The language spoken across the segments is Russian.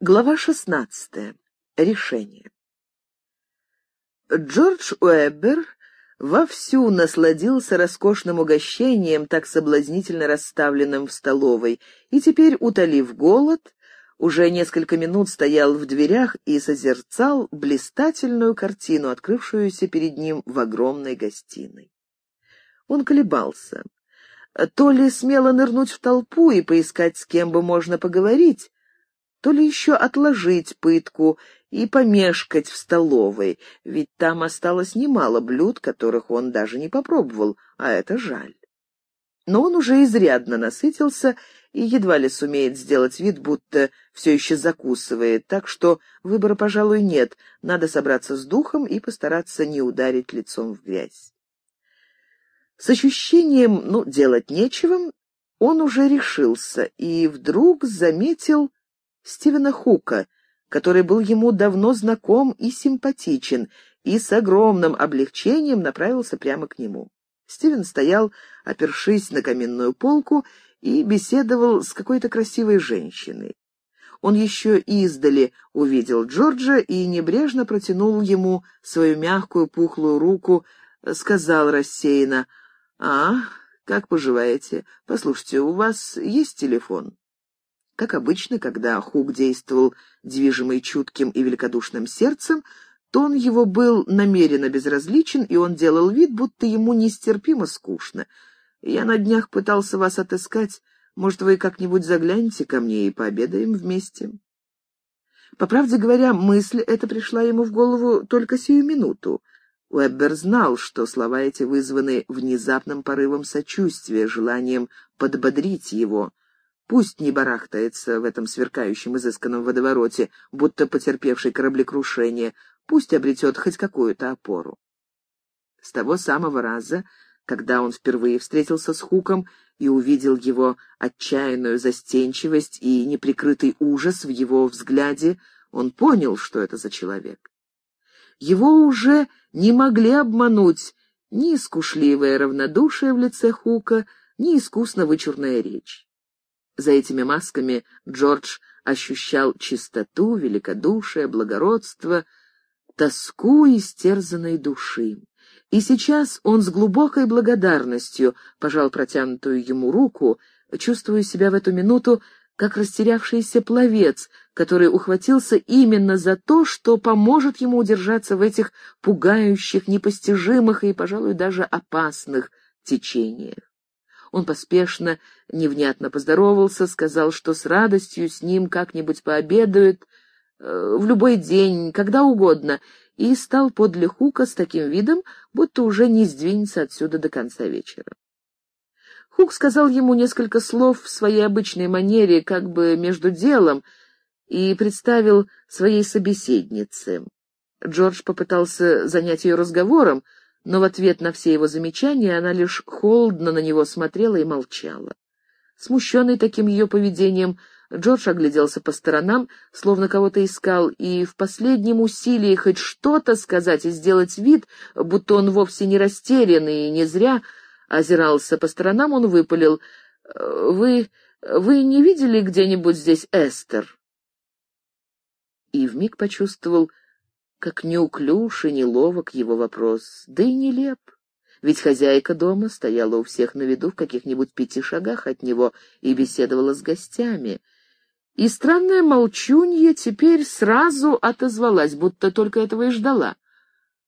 Глава шестнадцатая. Решение. Джордж Уэббер вовсю насладился роскошным угощением, так соблазнительно расставленным в столовой, и теперь, утолив голод, уже несколько минут стоял в дверях и созерцал блистательную картину, открывшуюся перед ним в огромной гостиной. Он колебался. То ли смело нырнуть в толпу и поискать, с кем бы можно поговорить, то ли еще отложить пытку и помешкать в столовой, ведь там осталось немало блюд, которых он даже не попробовал, а это жаль. Но он уже изрядно насытился и едва ли сумеет сделать вид, будто все еще закусывает, так что выбора, пожалуй, нет, надо собраться с духом и постараться не ударить лицом в грязь. С ощущением, ну, делать нечего, он уже решился и вдруг заметил Стивена Хука, который был ему давно знаком и симпатичен, и с огромным облегчением направился прямо к нему. Стивен стоял, опершись на каминную полку, и беседовал с какой-то красивой женщиной. Он еще издали увидел Джорджа и небрежно протянул ему свою мягкую пухлую руку, сказал рассеянно, «А, как поживаете? Послушайте, у вас есть телефон?» Как обычно, когда Хук действовал движимый чутким и великодушным сердцем, тон его был намеренно безразличен, и он делал вид, будто ему нестерпимо скучно. «Я на днях пытался вас отыскать. Может, вы как-нибудь заглянете ко мне и пообедаем вместе?» По правде говоря, мысль эта пришла ему в голову только сию минуту. Уэббер знал, что слова эти вызваны внезапным порывом сочувствия, желанием подбодрить его — Пусть не барахтается в этом сверкающем изысканном водовороте, будто потерпевший кораблекрушение, пусть обретет хоть какую-то опору. С того самого раза, когда он впервые встретился с Хуком и увидел его отчаянную застенчивость и неприкрытый ужас в его взгляде, он понял, что это за человек. Его уже не могли обмануть ни скушливое равнодушие в лице Хука, ни искусно вычурная речь. За этими масками Джордж ощущал чистоту, великодушие, благородство, тоску истерзанной души. И сейчас он с глубокой благодарностью пожал протянутую ему руку, чувствуя себя в эту минуту как растерявшийся пловец, который ухватился именно за то, что поможет ему удержаться в этих пугающих, непостижимых и, пожалуй, даже опасных течениях. Он поспешно, невнятно поздоровался, сказал, что с радостью с ним как-нибудь пообедают э, в любой день, когда угодно, и стал подле Хука с таким видом, будто уже не сдвинется отсюда до конца вечера. Хук сказал ему несколько слов в своей обычной манере, как бы между делом, и представил своей собеседнице. Джордж попытался занять ее разговором, но в ответ на все его замечания она лишь холодно на него смотрела и молчала. Смущенный таким ее поведением, Джордж огляделся по сторонам, словно кого-то искал, и в последнем усилии хоть что-то сказать и сделать вид, будто он вовсе не растерян и не зря озирался по сторонам, он выпалил. «Вы... вы не видели где-нибудь здесь Эстер?» И вмиг почувствовал, как неуклюж и неловок его вопрос, да и нелеп. Ведь хозяйка дома стояла у всех на виду в каких-нибудь пяти шагах от него и беседовала с гостями. И странная молчунья теперь сразу отозвалась, будто только этого и ждала.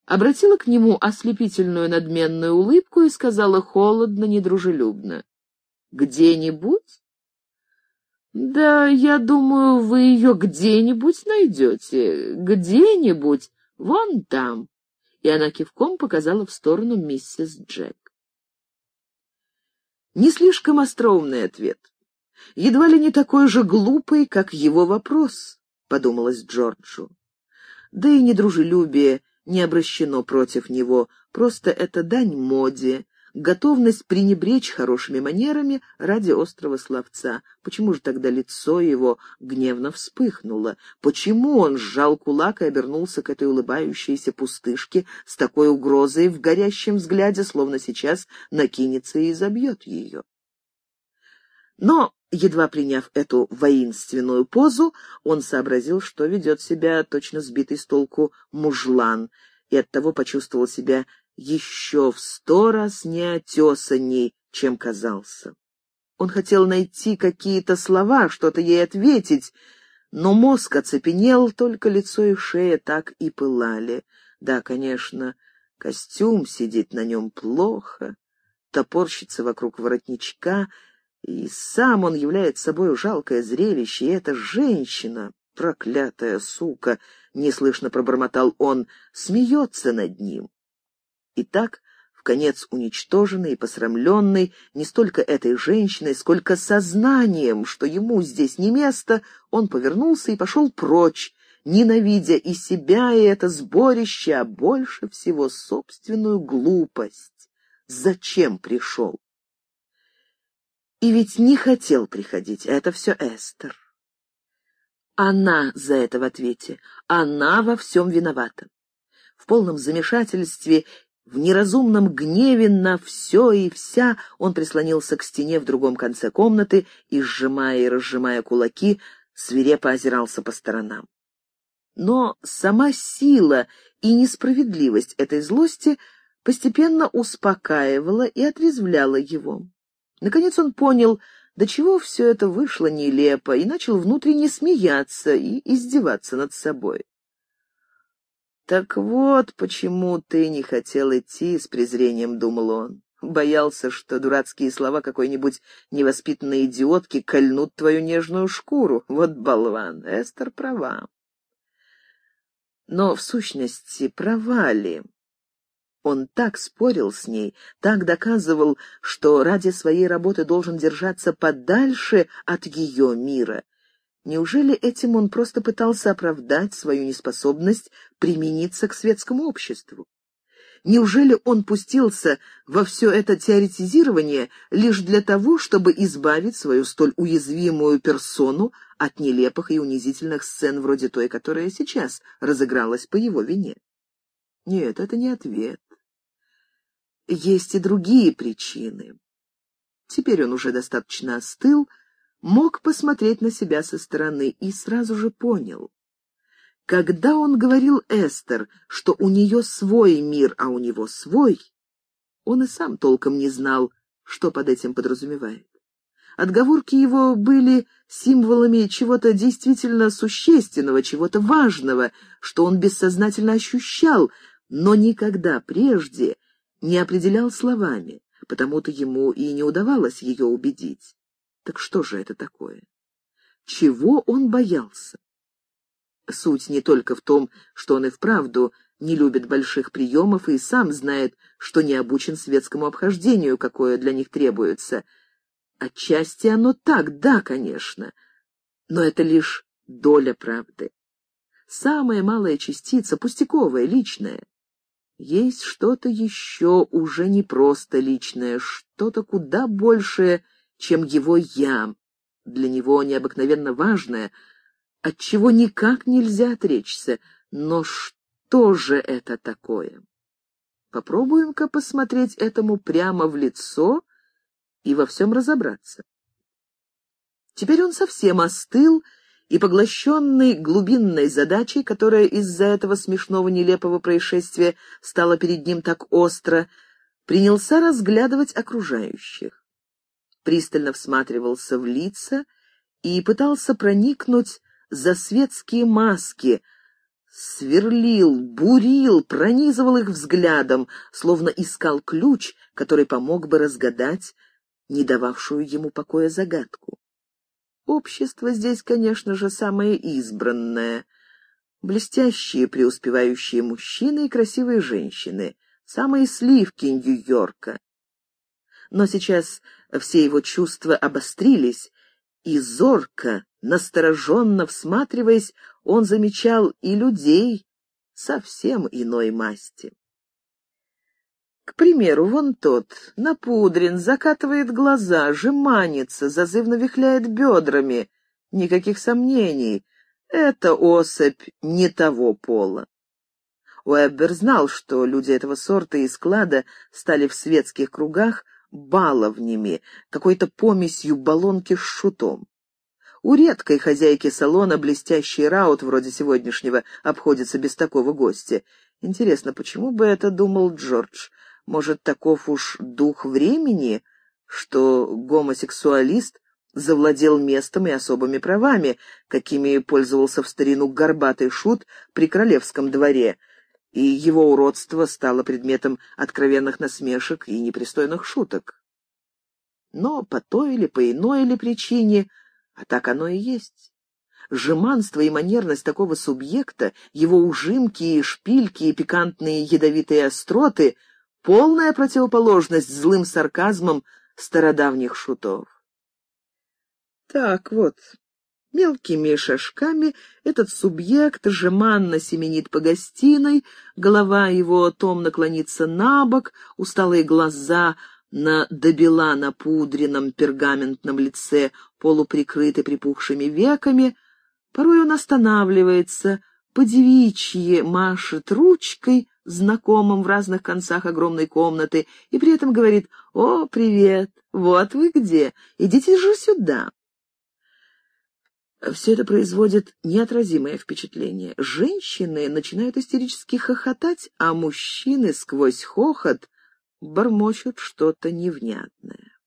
Обратила к нему ослепительную надменную улыбку и сказала холодно, недружелюбно. «Где-нибудь?» «Да, я думаю, вы ее где-нибудь найдете. Где-нибудь. Вон там». И она кивком показала в сторону миссис Джек. Не слишком остроумный ответ. Едва ли не такой же глупый, как его вопрос, — подумалось Джорджу. Да и недружелюбие не обращено против него, просто это дань моде, готовность пренебречь хорошими манерами ради острого словца. Почему же тогда лицо его гневно вспыхнуло? Почему он сжал кулак и обернулся к этой улыбающейся пустышке с такой угрозой в горящем взгляде, словно сейчас накинется и забьет ее? Но Едва приняв эту воинственную позу, он сообразил, что ведет себя точно сбитый с толку мужлан, и оттого почувствовал себя еще в сто раз неотесанней, чем казался. Он хотел найти какие-то слова, что-то ей ответить, но мозг оцепенел, только лицо и шея так и пылали. Да, конечно, костюм сидит на нем плохо, топорщится вокруг воротничка — и сам он является собой жалкое зрелище, и эта женщина, проклятая сука, неслышно пробормотал он, смеется над ним. И так, в конец уничтоженный и посрамленный не столько этой женщиной, сколько сознанием, что ему здесь не место, он повернулся и пошел прочь, ненавидя и себя, и это сборище, а больше всего собственную глупость. Зачем пришел? И ведь не хотел приходить, это все Эстер. Она за это в ответе, она во всем виновата. В полном замешательстве, в неразумном гневе на все и вся он прислонился к стене в другом конце комнаты и, сжимая и разжимая кулаки, свирепо озирался по сторонам. Но сама сила и несправедливость этой злости постепенно успокаивала и отрезвляла его. Наконец он понял, до чего все это вышло нелепо, и начал внутренне смеяться и издеваться над собой. «Так вот, почему ты не хотел идти», — с презрением думал он. Боялся, что дурацкие слова какой-нибудь невоспитанной идиотки кольнут твою нежную шкуру. Вот болван, Эстер права. Но в сущности провали. Он так спорил с ней, так доказывал, что ради своей работы должен держаться подальше от ее мира. Неужели этим он просто пытался оправдать свою неспособность примениться к светскому обществу? Неужели он пустился во все это теоретизирование лишь для того, чтобы избавить свою столь уязвимую персону от нелепых и унизительных сцен вроде той, которая сейчас разыгралась по его вине? Нет, это не ответ есть и другие причины. Теперь он уже достаточно остыл, мог посмотреть на себя со стороны и сразу же понял. Когда он говорил Эстер, что у нее свой мир, а у него свой, он и сам толком не знал, что под этим подразумевает. Отговорки его были символами чего-то действительно существенного, чего-то важного, что он бессознательно ощущал, но никогда прежде не определял словами, потому-то ему и не удавалось ее убедить. Так что же это такое? Чего он боялся? Суть не только в том, что он и вправду не любит больших приемов и сам знает, что не обучен светскому обхождению, какое для них требуется. Отчасти оно так, да, конечно, но это лишь доля правды. Самая малая частица, пустяковая, личная. Есть что-то еще уже не просто личное, что-то куда большее, чем его «я», для него необыкновенно важное, от чего никак нельзя отречься. Но что же это такое? Попробуем-ка посмотреть этому прямо в лицо и во всем разобраться. Теперь он совсем остыл и, поглощенный глубинной задачей, которая из-за этого смешного нелепого происшествия стала перед ним так остро, принялся разглядывать окружающих. Пристально всматривался в лица и пытался проникнуть за светские маски, сверлил, бурил, пронизывал их взглядом, словно искал ключ, который помог бы разгадать не дававшую ему покоя загадку. Общество здесь, конечно же, самое избранное. Блестящие преуспевающие мужчины и красивые женщины. Самые сливки Нью-Йорка. Но сейчас все его чувства обострились, и зорко, настороженно всматриваясь, он замечал и людей совсем иной масти. К примеру, вон тот, напудрен, закатывает глаза, жеманится, зазывно вихляет бедрами. Никаких сомнений, это особь не того пола. Уэббер знал, что люди этого сорта и склада стали в светских кругах баловнями, какой-то помесью баллонки с шутом. У редкой хозяйки салона блестящий раут вроде сегодняшнего обходится без такого гостя. Интересно, почему бы это думал Джордж? Может, таков уж дух времени, что гомосексуалист завладел местом и особыми правами, какими пользовался в старину горбатый шут при королевском дворе, и его уродство стало предметом откровенных насмешек и непристойных шуток. Но по той или по иной или причине, а так оно и есть. Жеманство и манерность такого субъекта, его ужимки и шпильки и пикантные ядовитые остроты — полная противоположность злым сарказмам стародавних шутов. Так вот, мелкими шажками этот субъект жеманно семенит по гостиной, голова его томно наклонится на бок, усталые глаза на добела напудренном пергаментном лице полуприкрыты припухшими веками. Порой он останавливается, подевичье машет ручкой, знакомым в разных концах огромной комнаты, и при этом говорит «О, привет! Вот вы где! Идите же сюда!» Все это производит неотразимое впечатление. Женщины начинают истерически хохотать, а мужчины сквозь хохот бормочут что-то невнятное.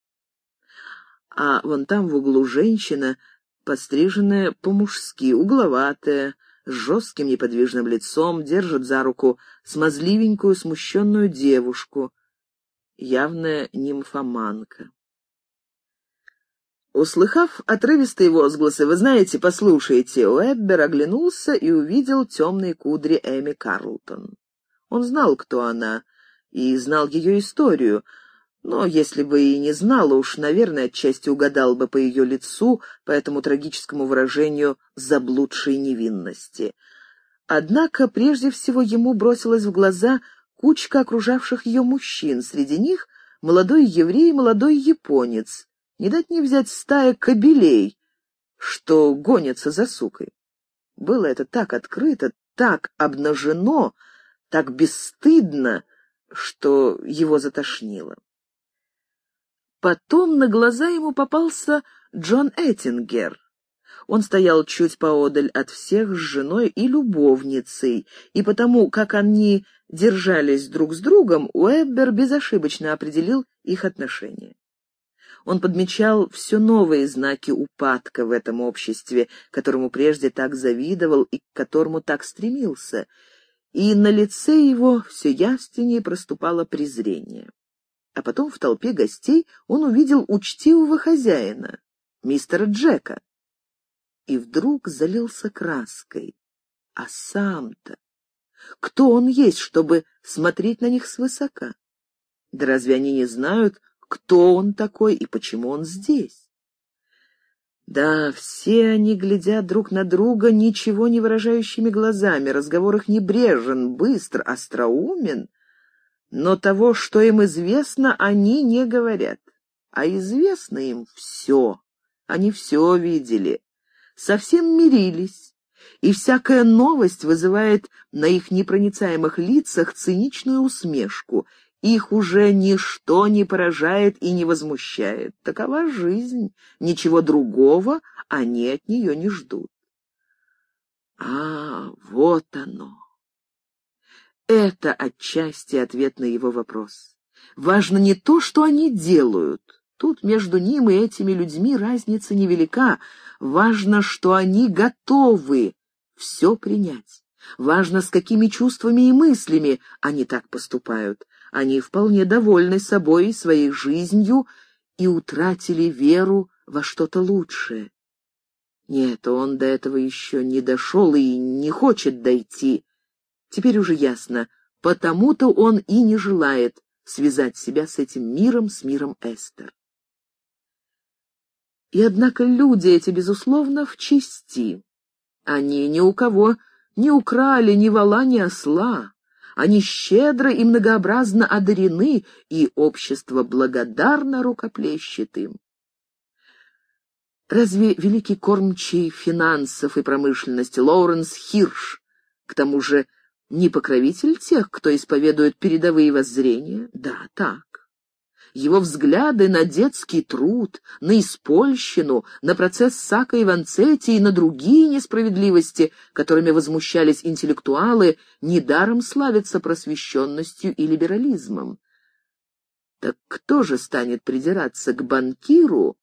А вон там в углу женщина, подстриженная по-мужски, угловатая, с жестким неподвижным лицом, держит за руку смазливенькую, смущенную девушку, явная нимфоманка. Услыхав отрывистые возгласы, «Вы знаете, послушайте», Уэббер оглянулся и увидел темные кудри Эми Карлтон. Он знал, кто она, и знал ее историю, но если бы и не знал, уж, наверное, отчасти угадал бы по ее лицу, по этому трагическому выражению заблудшей невинности. Однако прежде всего ему бросилась в глаза кучка окружавших ее мужчин, среди них молодой еврей и молодой японец, не дать не взять стая кобелей, что гонятся за сукой. Было это так открыто, так обнажено, так бесстыдно, что его затошнило. Потом на глаза ему попался Джон Эттингер. Он стоял чуть поодаль от всех с женой и любовницей, и потому, как они держались друг с другом, Уэббер безошибочно определил их отношения он подмечал все новые знаки упадка в этом обществе, которому прежде так завидовал и к которому так стремился, и на лице его все явственнее проступало презрение. А потом в толпе гостей он увидел учтивого хозяина, мистера Джека, и вдруг залился краской. А сам-то кто он есть, чтобы смотреть на них свысока? Да разве они не знают, кто он такой и почему он здесь. Да, все они глядят друг на друга ничего не выражающими глазами, разговор их небрежен, быстр, остроумен, но того, что им известно, они не говорят. А известно им все, они все видели, совсем мирились, и всякая новость вызывает на их непроницаемых лицах циничную усмешку, их уже ничто не поражает и не возмущает. Такова жизнь, ничего другого они от нее не ждут. А, вот оно. Это отчасти ответ на его вопрос. Важно не то, что они делают. Тут между ним и этими людьми разница невелика. Важно, что они готовы все принять. Важно, с какими чувствами и мыслями они так поступают. Они вполне довольны собой и своей жизнью и утратили веру во что-то лучшее. Нет, он до этого еще не дошел и не хочет дойти. Теперь уже ясно, потому-то он и не желает связать себя с этим миром, с миром Эстер. И однако люди эти, безусловно, в чести. Они ни у кого не украли ни вола, ни осла. Они щедро и многообразно одарены, и общество благодарно рукоплещет им. Разве великий кормчий финансов и промышленности Лоуренс Хирш, к тому же, не покровитель тех, кто исповедует передовые воззрения? Да, так. Его взгляды на детский труд, на испольщину, на процесс Сака и Ванцетти и на другие несправедливости, которыми возмущались интеллектуалы, недаром славятся просвещенностью и либерализмом. Так кто же станет придираться к банкиру,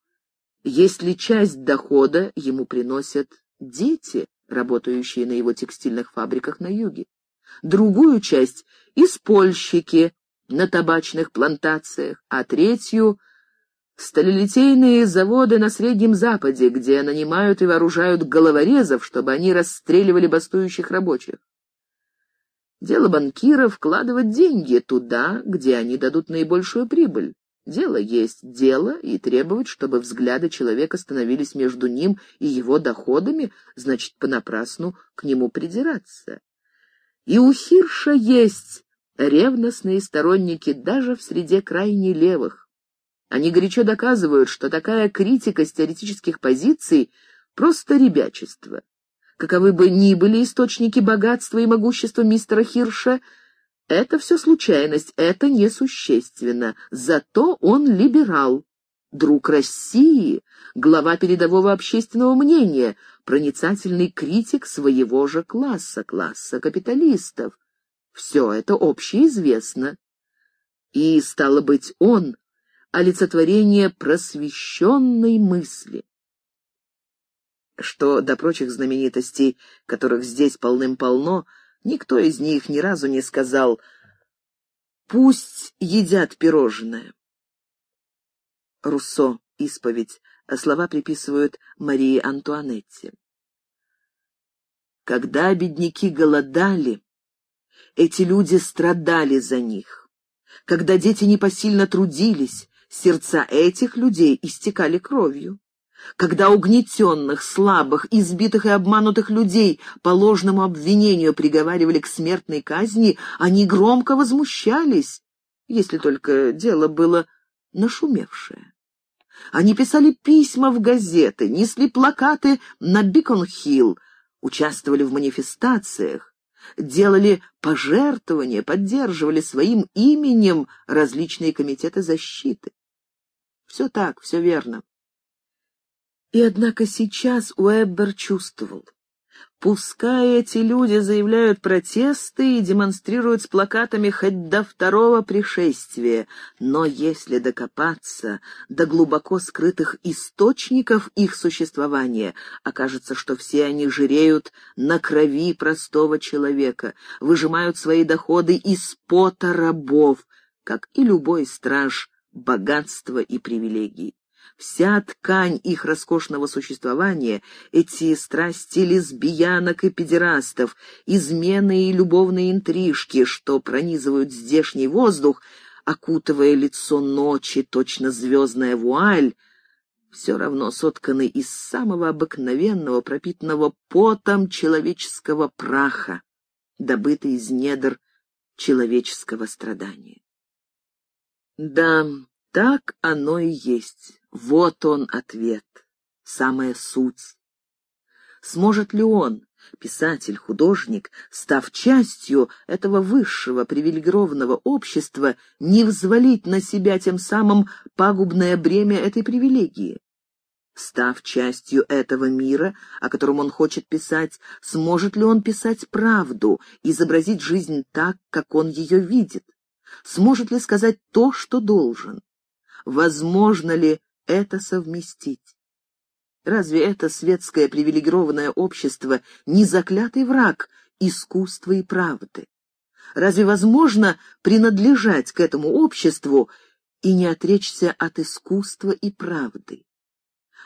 если часть дохода ему приносят дети, работающие на его текстильных фабриках на юге? Другую часть — испольщики, на табачных плантациях, а третью — сталелитейные заводы на Среднем Западе, где нанимают и вооружают головорезов, чтобы они расстреливали бастующих рабочих. Дело банкира — вкладывать деньги туда, где они дадут наибольшую прибыль. Дело есть дело, и требовать, чтобы взгляды человека становились между ним и его доходами, значит, понапрасну к нему придираться. И у Хирша есть ревностные сторонники даже в среде крайне левых. Они горячо доказывают, что такая критика с теоретических позиций — просто ребячество. Каковы бы ни были источники богатства и могущества мистера Хирша, это все случайность, это несущественно. Зато он либерал, друг России, глава передового общественного мнения, проницательный критик своего же класса, класса капиталистов. Все это общеизвестно. И, стало быть, он — олицетворение просвещенной мысли. Что до прочих знаменитостей, которых здесь полным-полно, никто из них ни разу не сказал «пусть едят пирожное». Руссо, исповедь, слова приписывают Марии Антуанетте. Когда бедняки голодали, эти люди страдали за них. Когда дети непосильно трудились, сердца этих людей истекали кровью. Когда угнетенных, слабых, избитых и обманутых людей по ложному обвинению приговаривали к смертной казни, они громко возмущались, если только дело было нашумевшее. Они писали письма в газеты, несли плакаты на Бикон-Хилл, участвовали в манифестациях, делали пожертвования, поддерживали своим именем различные комитеты защиты. Все так, все верно. И однако сейчас Уэббер чувствовал, Пускай эти люди заявляют протесты и демонстрируют с плакатами хоть до второго пришествия, но если докопаться до глубоко скрытых источников их существования, окажется, что все они жиреют на крови простого человека, выжимают свои доходы из пота рабов, как и любой страж богатства и привилегий. Вся ткань их роскошного существования, эти страсти лесбиянок и педерастов, измены и любовные интрижки, что пронизывают здешний воздух, окутывая лицо ночи, точно звездная вуаль, все равно сотканы из самого обыкновенного, пропитанного потом человеческого праха, добытый из недр человеческого страдания. Да, так оно и есть. Вот он ответ, самая суть. Сможет ли он, писатель, художник, став частью этого высшего привилегированного общества, не взвалить на себя тем самым пагубное бремя этой привилегии? Став частью этого мира, о котором он хочет писать, сможет ли он писать правду, изобразить жизнь так, как он ее видит? Сможет ли сказать то, что должен? Возможно ли это совместить. Разве это светское привилегированное общество не заклятый враг искусства и правды? Разве возможно принадлежать к этому обществу и не отречься от искусства и правды?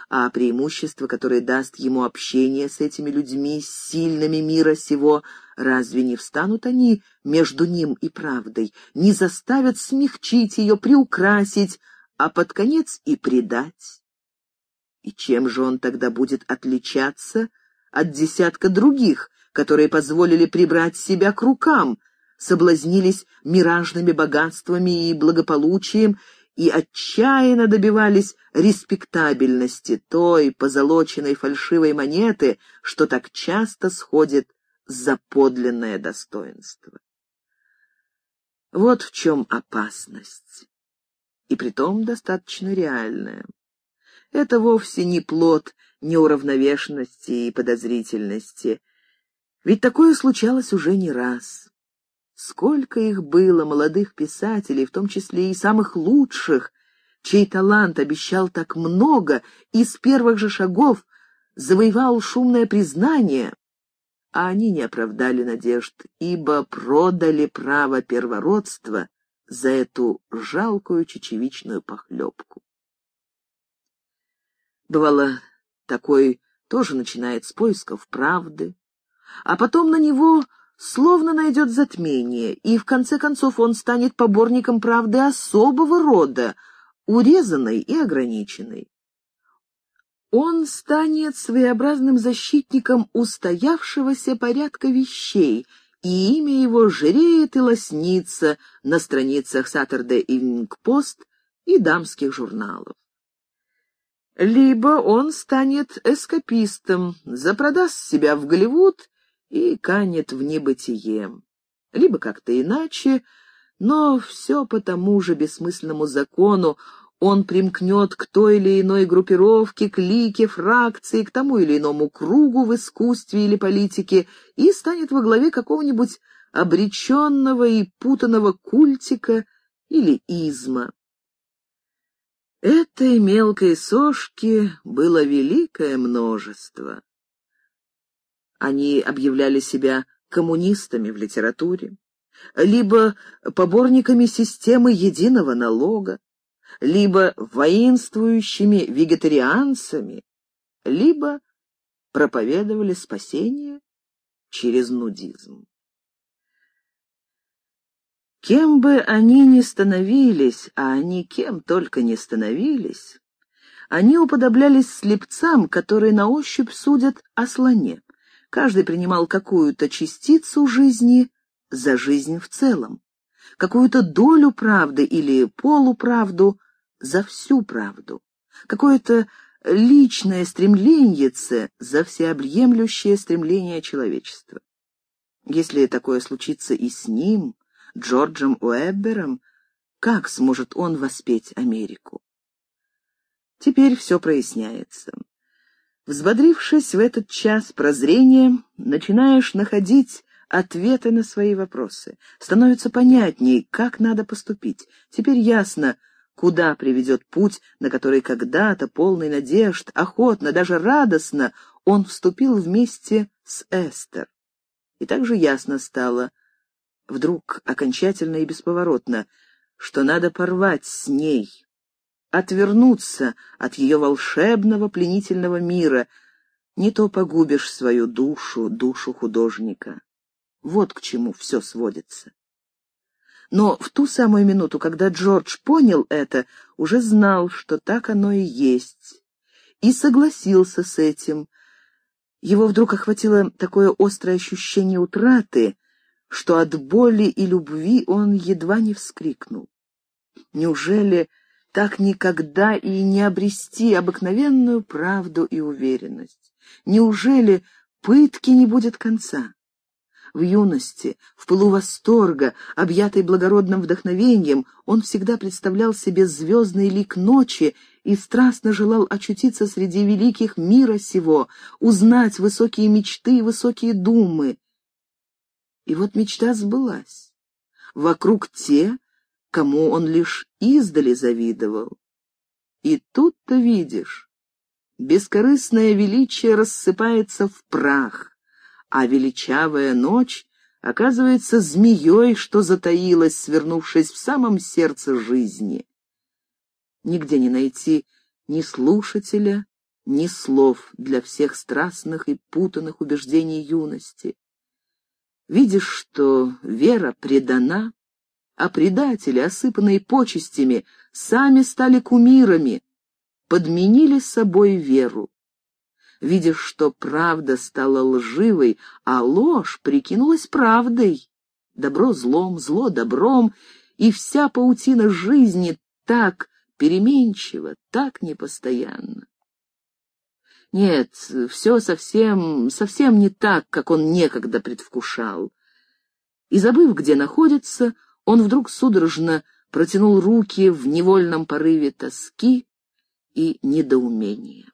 А преимущество, которое даст ему общение с этими людьми, сильными мира сего, разве не встанут они между ним и правдой, не заставят смягчить ее, приукрасить, а под конец и предать. И чем же он тогда будет отличаться от десятка других, которые позволили прибрать себя к рукам, соблазнились миражными богатствами и благополучием и отчаянно добивались респектабельности той позолоченной фальшивой монеты, что так часто сходит за подлинное достоинство. Вот в чем опасность. И притом достаточно реальное. Это вовсе не плод неуравновешенности и подозрительности, ведь такое случалось уже не раз. Сколько их было, молодых писателей, в том числе и самых лучших, чей талант обещал так много и с первых же шагов завоевал шумное признание, а они не оправдали надежд, ибо продали право первородства за эту жалкую чечевичную похлебку. Бывало, такой тоже начинает с поисков правды, а потом на него словно найдет затмение, и в конце концов он станет поборником правды особого рода, урезанной и ограниченной. Он станет своеобразным защитником устоявшегося порядка вещей, и имя его жиреет и лоснится на страницах Saturday Evening Post и дамских журналов. Либо он станет эскапистом, запродаст себя в Голливуд и канет в небытие. Либо как-то иначе, но все по тому же бессмысленному закону он примкнет к той или иной группировке, клике, фракции, к тому или иному кругу в искусстве или политике и станет во главе какого-нибудь обреченного и путанного культика или изма. Этой мелкой сошки было великое множество. Они объявляли себя коммунистами в литературе, либо поборниками системы единого налога, либо воинствующими вегетарианцами, либо проповедовали спасение через нудизм. Кем бы они ни становились, а они кем только не становились, они уподоблялись слепцам, которые на ощупь судят о слоне. Каждый принимал какую-то частицу жизни за жизнь в целом, какую-то долю правды или полуправду за всю правду, какое-то личное стремление за всеобъемлющее стремление человечества. Если такое случится и с ним, Джорджем Уэббером, как сможет он воспеть Америку? Теперь все проясняется. Взбодрившись в этот час прозрения, начинаешь находить ответы на свои вопросы. Становится понятней, как надо поступить. Теперь ясно, куда приведет путь, на который когда-то, полный надежд, охотно, даже радостно, он вступил вместе с Эстер. И также ясно стало, вдруг окончательно и бесповоротно, что надо порвать с ней, отвернуться от ее волшебного пленительного мира, не то погубишь свою душу, душу художника. Вот к чему все сводится. Но в ту самую минуту, когда Джордж понял это, уже знал, что так оно и есть, и согласился с этим. Его вдруг охватило такое острое ощущение утраты, что от боли и любви он едва не вскрикнул. Неужели так никогда и не обрести обыкновенную правду и уверенность? Неужели пытки не будет конца? В юности, в пылу восторга, объятый благородным вдохновением, он всегда представлял себе звездный лик ночи и страстно желал очутиться среди великих мира сего, узнать высокие мечты и высокие думы. И вот мечта сбылась. Вокруг те, кому он лишь издали завидовал. И тут-то видишь, бескорыстное величие рассыпается в прах, а величавая ночь оказывается змеей, что затаилась, свернувшись в самом сердце жизни. Нигде не найти ни слушателя, ни слов для всех страстных и путанных убеждений юности. Видишь, что вера предана, а предатели, осыпанные почестями, сами стали кумирами, подменили собой веру. Видишь, что правда стала лживой, а ложь прикинулась правдой. Добро злом, зло добром, и вся паутина жизни так переменчива, так непостоянна. Нет, все совсем, совсем не так, как он некогда предвкушал. И забыв, где находится, он вдруг судорожно протянул руки в невольном порыве тоски и недоумения.